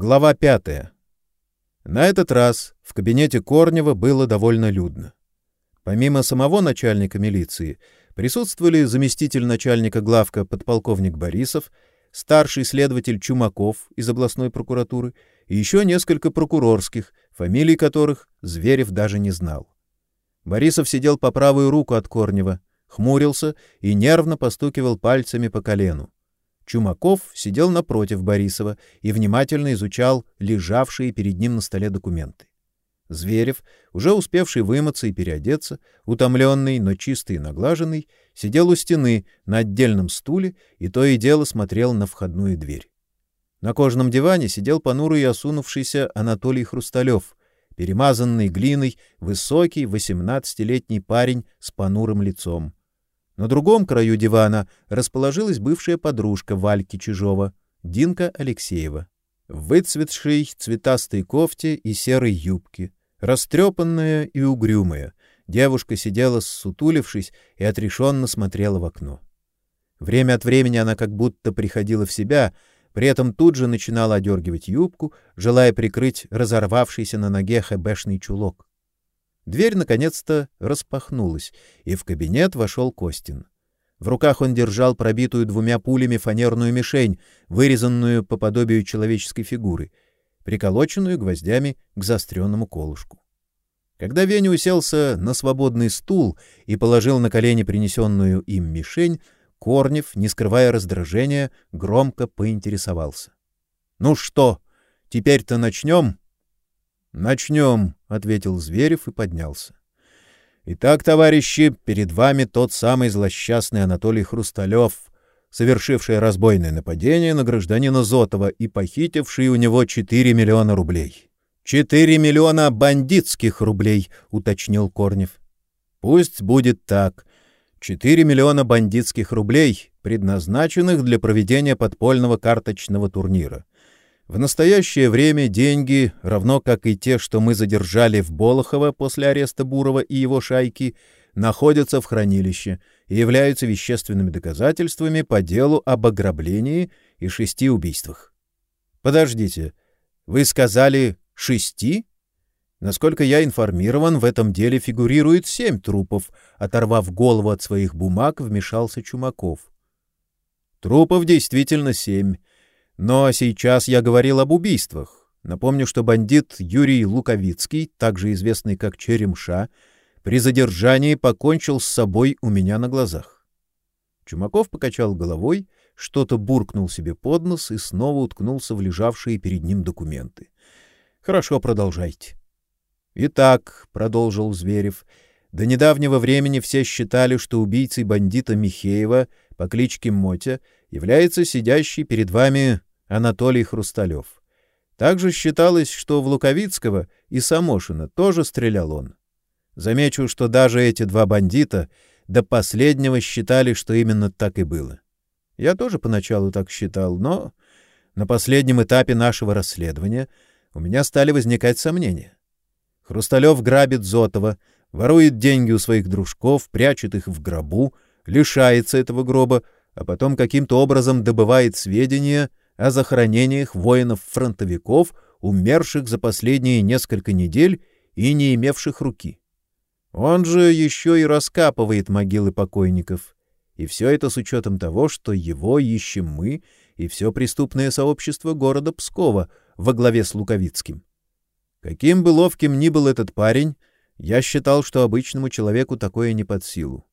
Глава пятая. На этот раз в кабинете Корнева было довольно людно. Помимо самого начальника милиции, присутствовали заместитель начальника главка подполковник Борисов, старший следователь Чумаков из областной прокуратуры и еще несколько прокурорских, фамилий которых Зверев даже не знал. Борисов сидел по правую руку от Корнева, хмурился и нервно постукивал пальцами по колену. Чумаков сидел напротив Борисова и внимательно изучал лежавшие перед ним на столе документы. Зверев, уже успевший вымыться и переодеться, утомленный, но чистый и наглаженный, сидел у стены на отдельном стуле и то и дело смотрел на входную дверь. На кожаном диване сидел понурый и осунувшийся Анатолий Хрусталев, перемазанный глиной, высокий, восемнадцатилетний парень с понурым лицом. На другом краю дивана расположилась бывшая подружка Вальки Чижова, Динка Алексеева, в выцветшей цветастой кофте и серой юбке, растрепанная и угрюмая. Девушка сидела сутулившись и отрешенно смотрела в окно. Время от времени она как будто приходила в себя, при этом тут же начинала одергивать юбку, желая прикрыть разорвавшийся на ноге хэбэшный чулок. Дверь наконец-то распахнулась, и в кабинет вошел Костин. В руках он держал пробитую двумя пулями фанерную мишень, вырезанную по подобию человеческой фигуры, приколоченную гвоздями к заостренному колышку. Когда Веня уселся на свободный стул и положил на колени принесенную им мишень, Корнев, не скрывая раздражения, громко поинтересовался: "Ну что, теперь-то начнем?» Начнем, — ответил Зверев и поднялся. Итак, товарищи, перед вами тот самый злосчастный Анатолий Хрусталев, совершивший разбойное нападение на гражданина Зотова и похитивший у него 4 миллиона рублей. «Четыре миллиона бандитских рублей», — уточнил Корнев. «Пусть будет так. Четыре миллиона бандитских рублей, предназначенных для проведения подпольного карточного турнира. В настоящее время деньги, равно как и те, что мы задержали в Болохово после ареста Бурова и его шайки, находятся в хранилище и являются вещественными доказательствами по делу об ограблении и шести убийствах. Подождите, вы сказали шести? Насколько я информирован, в этом деле фигурирует семь трупов, оторвав голову от своих бумаг, вмешался Чумаков. Трупов действительно семь. Но сейчас я говорил об убийствах. Напомню, что бандит Юрий Луковицкий, также известный как Черемша, при задержании покончил с собой у меня на глазах. Чумаков покачал головой, что-то буркнул себе под нос и снова уткнулся в лежавшие перед ним документы. Хорошо, продолжайте. Итак, продолжил Зверев, до недавнего времени все считали, что убийцей бандита Михеева по кличке Мотя является сидящий перед вами Анатолий Хрусталев. Также считалось, что в Луковицкого и Самошина тоже стрелял он. Замечу, что даже эти два бандита до последнего считали, что именно так и было. Я тоже поначалу так считал, но на последнем этапе нашего расследования у меня стали возникать сомнения. Хрусталев грабит Зотова, ворует деньги у своих дружков, прячет их в гробу, лишается этого гроба, а потом каким-то образом добывает сведения о захоронениях воинов-фронтовиков, умерших за последние несколько недель и не имевших руки. Он же еще и раскапывает могилы покойников. И все это с учетом того, что его ищем мы и все преступное сообщество города Пскова во главе с Луковицким. Каким бы ловким ни был этот парень, я считал, что обычному человеку такое не под силу.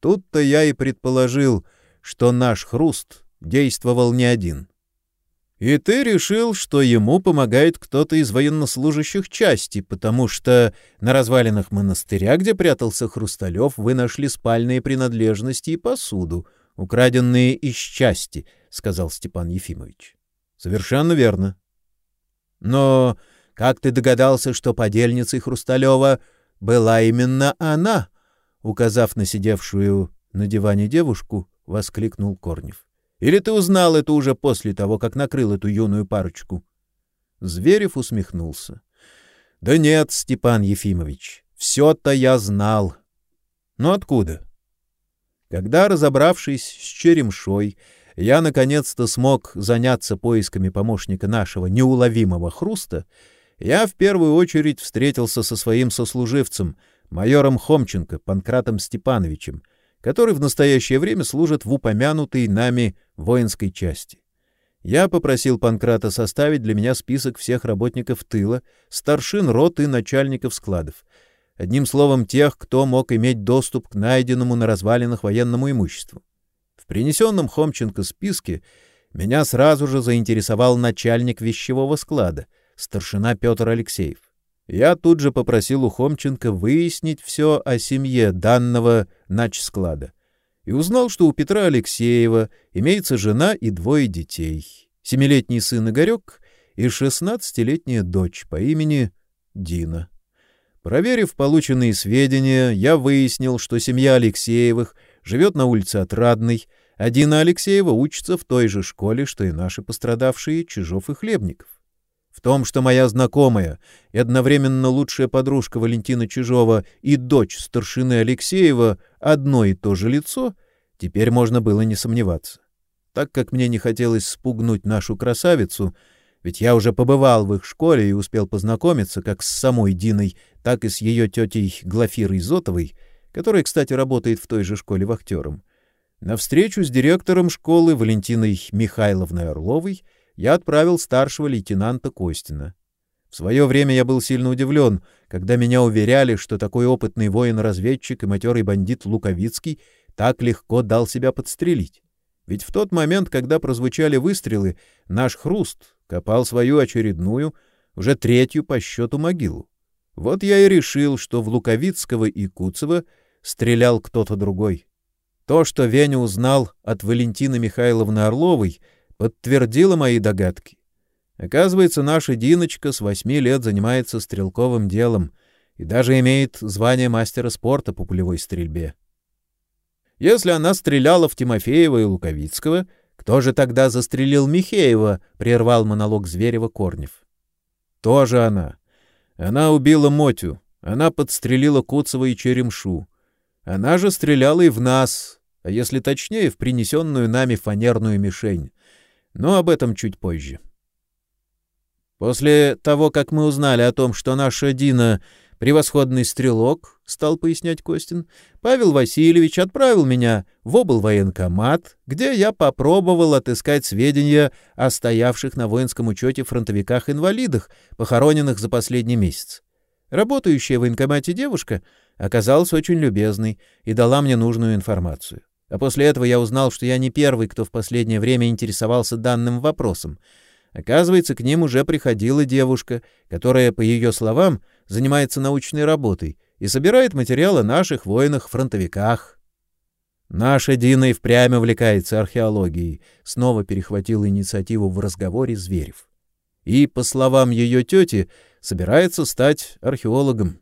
Тут-то я и предположил, что наш хруст действовал не один. И ты решил, что ему помогает кто-то из военнослужащих части, потому что на развалинах монастыря, где прятался Хрусталев, вы нашли спальные принадлежности и посуду, украденные из части, — сказал Степан Ефимович. — Совершенно верно. — Но как ты догадался, что подельницей Хрусталева была именно она? — указав на сидевшую на диване девушку, воскликнул Корнев. — или ты узнал это уже после того, как накрыл эту юную парочку? Зверев усмехнулся. — Да нет, Степан Ефимович, все-то я знал. — Но откуда? Когда, разобравшись с черемшой, я наконец-то смог заняться поисками помощника нашего неуловимого хруста, я в первую очередь встретился со своим сослуживцем, майором Хомченко Панкратом Степановичем, который в настоящее время служит в упомянутой нами воинской части. Я попросил Панкрата составить для меня список всех работников тыла, старшин рот и начальников складов. Одним словом, тех, кто мог иметь доступ к найденному на развалинах военному имуществу. В принесенном Хомченко списке меня сразу же заинтересовал начальник вещевого склада, старшина Петр Алексеев. Я тут же попросил у Хомченко выяснить все о семье данного начсклада и узнал, что у Петра Алексеева имеется жена и двое детей, семилетний сын Игорек и шестнадцатилетняя дочь по имени Дина. Проверив полученные сведения, я выяснил, что семья Алексеевых живет на улице Отрадной, а Дина Алексеева учится в той же школе, что и наши пострадавшие Чижов и Хлебников. В том, что моя знакомая и одновременно лучшая подружка Валентина Чижова и дочь старшины Алексеева одно и то же лицо, теперь можно было не сомневаться. Так как мне не хотелось спугнуть нашу красавицу, ведь я уже побывал в их школе и успел познакомиться как с самой Диной, так и с ее тетей Глафирой Зотовой, которая, кстати, работает в той же школе вахтером. На встречу с директором школы Валентиной Михайловной Орловой я отправил старшего лейтенанта Костина. В свое время я был сильно удивлен, когда меня уверяли, что такой опытный воин-разведчик и матерый бандит Луковицкий так легко дал себя подстрелить. Ведь в тот момент, когда прозвучали выстрелы, наш хруст копал свою очередную, уже третью по счету могилу. Вот я и решил, что в Луковицкого и Куцева стрелял кто-то другой. То, что Веня узнал от Валентины Михайловны Орловой, подтвердило мои догадки. Оказывается, наша Диночка с восьми лет занимается стрелковым делом и даже имеет звание мастера спорта по пулевой стрельбе. Если она стреляла в Тимофеева и Луковицкого, кто же тогда застрелил Михеева, прервал монолог Зверева Корнев. Тоже она. Она убила Мотю, она подстрелила Куцева и Черемшу. Она же стреляла и в нас, а если точнее, в принесенную нами фанерную мишень. Но об этом чуть позже. После того, как мы узнали о том, что наша Дина — превосходный стрелок, — стал пояснять Костин, — Павел Васильевич отправил меня в облвоенкомат, где я попробовал отыскать сведения о стоявших на воинском учете фронтовиках-инвалидах, похороненных за последний месяц. Работающая в военкомате девушка оказалась очень любезной и дала мне нужную информацию. А после этого я узнал, что я не первый, кто в последнее время интересовался данным вопросом — Оказывается, к ним уже приходила девушка, которая, по ее словам, занимается научной работой и собирает материалы о наших воинах-фронтовиках. Наша Дина и впрямь увлекается археологией, снова перехватил инициативу в разговоре Зверев. И, по словам ее тети, собирается стать археологом.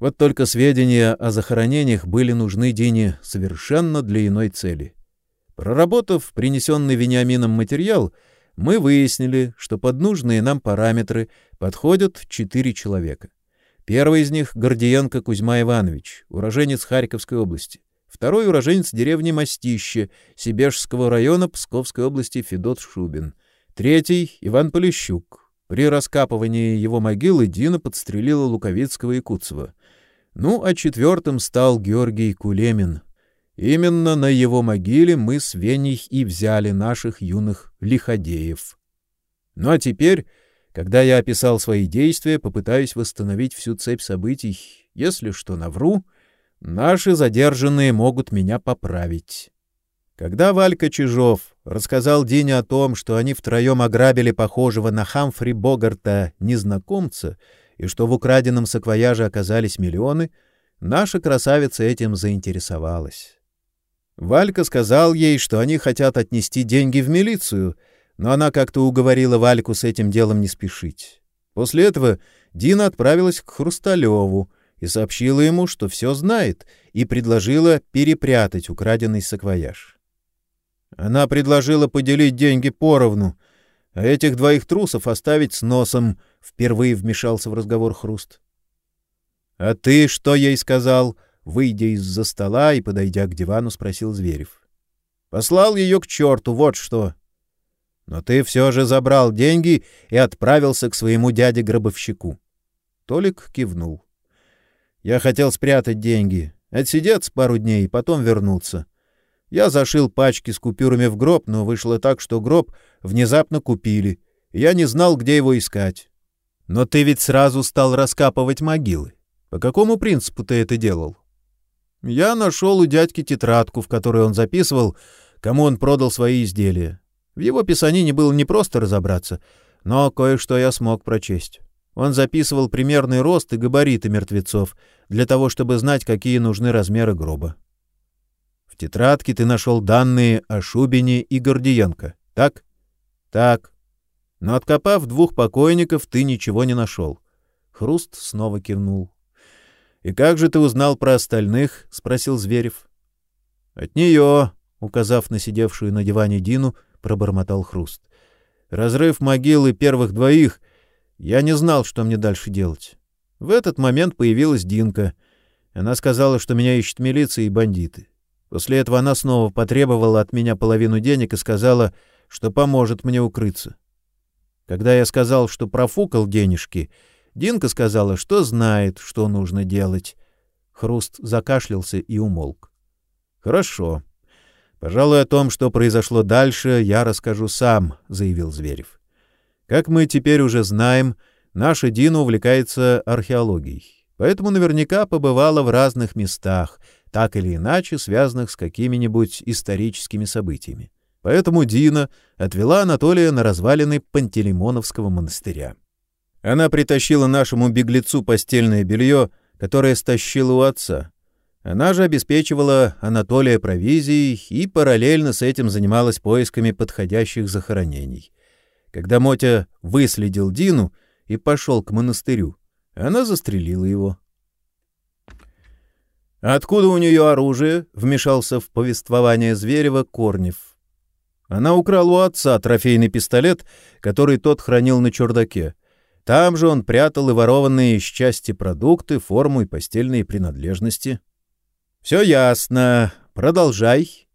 Вот только сведения о захоронениях были нужны Дине совершенно для иной цели. Проработав принесенный Вениамином материал, мы выяснили, что под нужные нам параметры подходят четыре человека. Первый из них — Гордиенко Кузьма Иванович, уроженец Харьковской области. Второй — уроженец деревни Мастище, Сибежского района Псковской области Федот Шубин. Третий — Иван Полищук. При раскапывании его могилы Дина подстрелила Луковицкого и Куцева. Ну, а четвертым стал Георгий Кулемин, Именно на его могиле мы с Веней и взяли наших юных лиходеев. Ну а теперь, когда я описал свои действия, попытаюсь восстановить всю цепь событий. Если что навру, наши задержанные могут меня поправить. Когда Валька Чижов рассказал Дине о том, что они втроем ограбили похожего на Хамфри Богарта незнакомца и что в украденном саквояже оказались миллионы, наша красавица этим заинтересовалась. Валька сказал ей, что они хотят отнести деньги в милицию, но она как-то уговорила Вальку с этим делом не спешить. После этого Дина отправилась к Хрусталеву и сообщила ему, что все знает, и предложила перепрятать украденный саквояж. Она предложила поделить деньги поровну, а этих двоих трусов оставить с носом, впервые вмешался в разговор Хруст. — А ты что ей сказал? — Выйдя из-за стола и подойдя к дивану, спросил Зверев. Послал ее к черту, вот что. Но ты все же забрал деньги и отправился к своему дяде-гробовщику. Толик кивнул. Я хотел спрятать деньги, отсидеться пару дней и потом вернуться. Я зашил пачки с купюрами в гроб, но вышло так, что гроб внезапно купили, я не знал, где его искать. Но ты ведь сразу стал раскапывать могилы. По какому принципу ты это делал? Я нашел у дядьки тетрадку, в которой он записывал, кому он продал свои изделия. В его писанине было не просто разобраться, но кое-что я смог прочесть. Он записывал примерный рост и габариты мертвецов для того, чтобы знать, какие нужны размеры гроба. В тетрадке ты нашел данные о Шубине и Гордиенко, так? Так. Но откопав двух покойников, ты ничего не нашел. Хруст снова кивнул. И как же ты узнал про остальных? спросил Зверев. От нее, указав на сидевшую на диване Дину, пробормотал Хруст. Разрыв могилы первых двоих, я не знал, что мне дальше делать. В этот момент появилась Динка. Она сказала, что меня ищет милиция и бандиты. После этого она снова потребовала от меня половину денег и сказала, что поможет мне укрыться. Когда я сказал, что профукал денежки, Динка сказала, что знает, что нужно делать. Хруст закашлялся и умолк. Хорошо. Пожалуй, о том, что произошло дальше, я расскажу сам, заявил Зверев. Как мы теперь уже знаем, наша Дина увлекается археологией. Поэтому наверняка побывала в разных местах, так или иначе связанных с какими-нибудь историческими событиями. Поэтому Дина отвела Анатолия на развалины Пантелеймоновского монастыря. Она притащила нашему беглецу постельное белье, которое стащила у отца. Она же обеспечивала Анатолия провизией и параллельно с этим занималась поисками подходящих захоронений. Когда Мотя выследил Дину и пошел к монастырю, она застрелила его. «Откуда у нее оружие?» — вмешался в повествование Зверева Корнев. Она украла у отца трофейный пистолет, который тот хранил на чердаке. Там же он прятал и ворованные из части продукты, форму и постельные принадлежности. — Все ясно. Продолжай.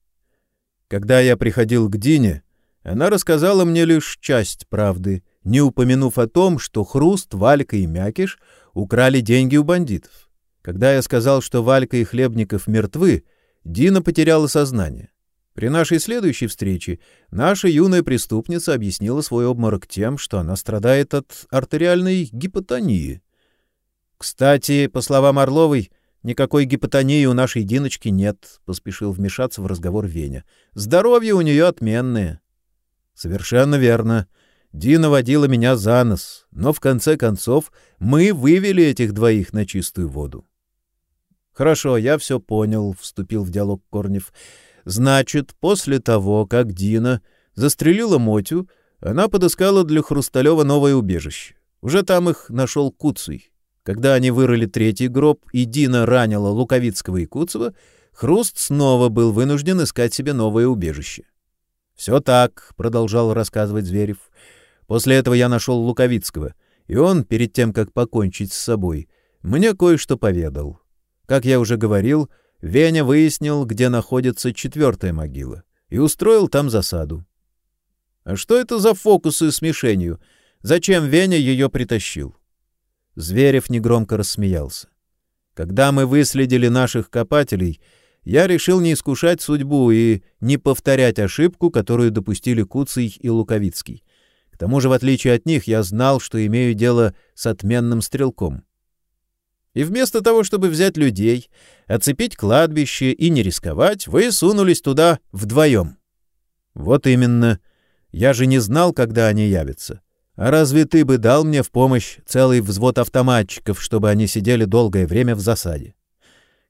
Когда я приходил к Дине, она рассказала мне лишь часть правды, не упомянув о том, что Хруст, Валька и Мякиш украли деньги у бандитов. Когда я сказал, что Валька и Хлебников мертвы, Дина потеряла сознание. При нашей следующей встрече наша юная преступница объяснила свой обморок тем, что она страдает от артериальной гипотонии. Кстати, по словам Орловой, никакой гипотонии у нашей Диночки нет, поспешил вмешаться в разговор Веня. Здоровье у нее отменное. Совершенно верно. Дина водила меня за нос, но в конце концов мы вывели этих двоих на чистую воду. Хорошо, я все понял, вступил в диалог Корнев. Значит, после того, как Дина застрелила Мотю, она подыскала для Хрусталева новое убежище. Уже там их нашел Куцый. Когда они вырыли третий гроб, и Дина ранила Луковицкого и Куцева, Хруст снова был вынужден искать себе новое убежище. «Все так», — продолжал рассказывать Зверев. «После этого я нашел Луковицкого, и он, перед тем, как покончить с собой, мне кое-что поведал. Как я уже говорил, — Веня выяснил, где находится четвертая могила, и устроил там засаду. А что это за фокусы с мишенью? Зачем Веня ее притащил? Зверев негромко рассмеялся. Когда мы выследили наших копателей, я решил не искушать судьбу и не повторять ошибку, которую допустили Куцый и Луковицкий. К тому же, в отличие от них, я знал, что имею дело с отменным стрелком. И вместо того, чтобы взять людей, оцепить кладбище и не рисковать, вы сунулись туда вдвоем. Вот именно. Я же не знал, когда они явятся. А разве ты бы дал мне в помощь целый взвод автоматчиков, чтобы они сидели долгое время в засаде?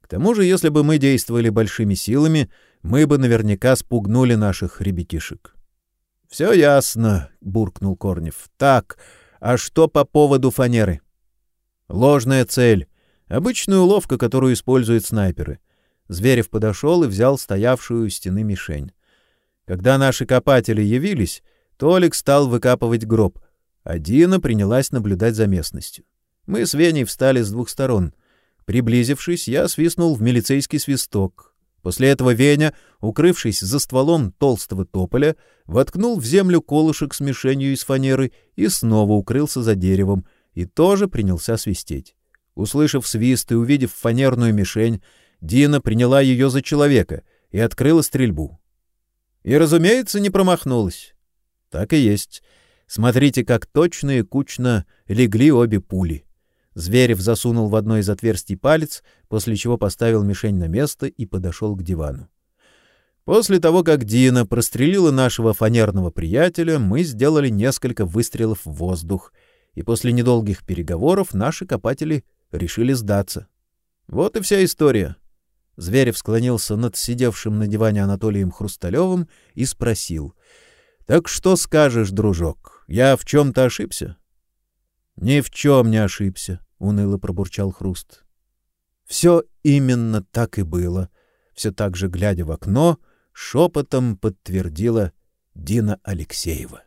К тому же, если бы мы действовали большими силами, мы бы наверняка спугнули наших ребятишек. — Все ясно, — буркнул Корнев. — Так, а что по поводу фанеры? — Ложная цель. Обычная уловка, которую используют снайперы. Зверев подошел и взял стоявшую у стены мишень. Когда наши копатели явились, Толик стал выкапывать гроб, а Дина принялась наблюдать за местностью. Мы с Веней встали с двух сторон. Приблизившись, я свистнул в милицейский свисток. После этого Веня, укрывшись за стволом толстого тополя, воткнул в землю колышек с мишенью из фанеры и снова укрылся за деревом и тоже принялся свистеть. Услышав свист и увидев фанерную мишень, Дина приняла ее за человека и открыла стрельбу. И, разумеется, не промахнулась. Так и есть. Смотрите, как точно и кучно легли обе пули. Зверев засунул в одно из отверстий палец, после чего поставил мишень на место и подошел к дивану. После того, как Дина прострелила нашего фанерного приятеля, мы сделали несколько выстрелов в воздух, и после недолгих переговоров наши копатели решили сдаться. Вот и вся история. Зверев склонился над сидевшим на диване Анатолием Хрусталевым и спросил: "Так что скажешь, дружок? Я в чем то ошибся?" Ни в чем не ошибся, уныло пробурчал Хруст. Все именно так и было. Все так же глядя в окно, шепотом подтвердила Дина Алексеева.